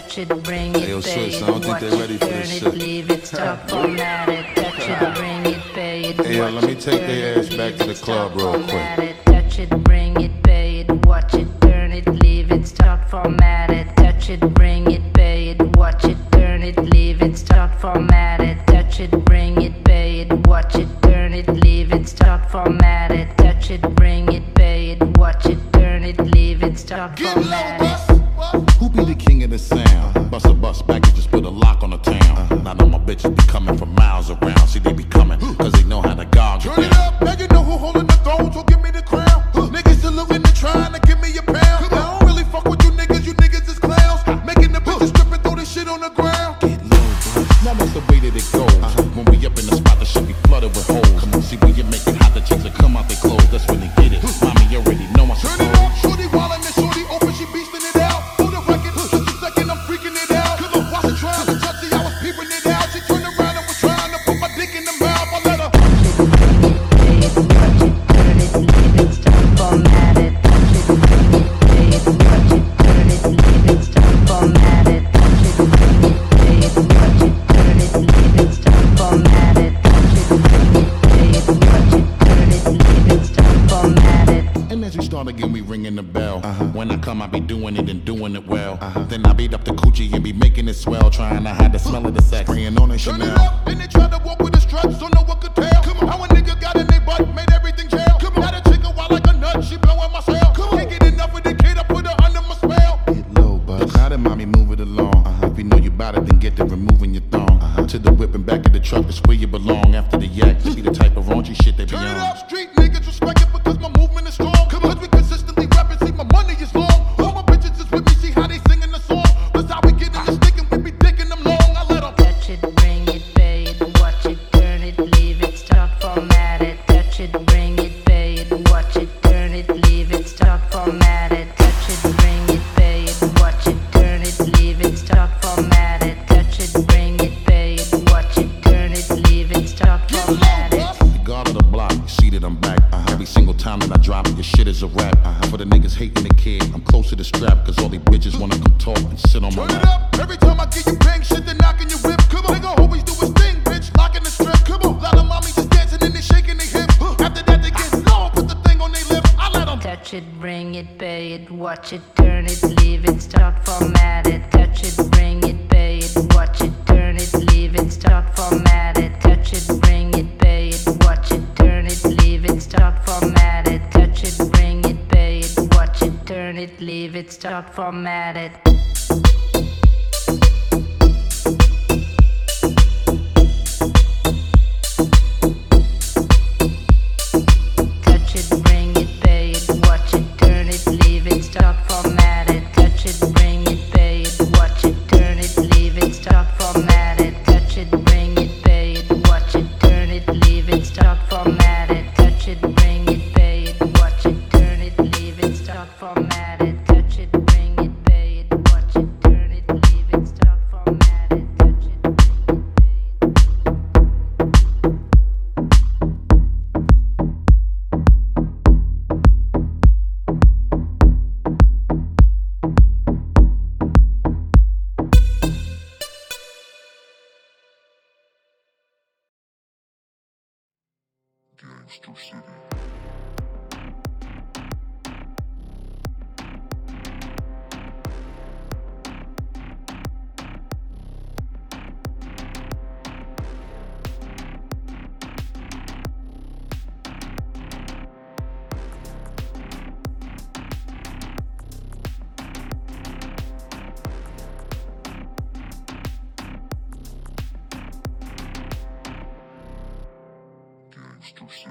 touch it, bring it, yo, pay sis, it, I don't think watch they it, ready for turn this it, shit. leave it, stop, format it, touch it, bring it, pay it, Hey, yo, watch let me it, take turn their it, ass back leave to the it, club stop, real quick. format it, touch it, bring it, pay it, watch it, turn it, leave it, start, format it, touch it, bring it, pay it, watch it, turn it, leave it, start, format it, touch it, bring it, pay it, watch it, turn it, leave it, start, format it, touch it, bring it, pay it, watch it, turn it, leave it, start, Get format it. Coming from miles around. See, they be coming, cause they know how to gog Turn it up, now you know who holding as we start again, we ringing the bell. Uh-huh. When I come, I be doing it and doing it well. Uh-huh. Then I beat up the coochie and be making it swell, trying to hide the smell of the sex. Spraying on a Turn it up, then they try to walk with the struts, so no one could tell. Come on. How a nigga got in their butt, made everything jail. Come on. Got a chick a wild like a nut, she blowing my cell. Come on. Can't get enough of the kid, I put her under my spell. Get low, buzz. Now then, mommy, move it along. Uh-huh. If you know you bout it, then get to removing your thong. To the whip and back of the truck, that's where you belong. After the yak, be the type of raunchy shit they be Turn it on. up, street niggas respect it because my movement is strong. Single time that I drop it, your shit is a rap. For the niggas hating the kid, I'm close to the strap, cause all these bitches wanna come talk and sit on my Turn it lap. up, every time I get you bang shit, they knocking your whip. Come on, nigga always do his thing, bitch, locking the strip. Come on, lot of mommy just dancing and they shaking their hip. After that they get low, put the thing on their lip. I let 'em Touch it, bring it, pay it, watch it, turn it, leave it, start, format it. Touch it, bring it, pay it, it, leave it, start, Gangster City. City。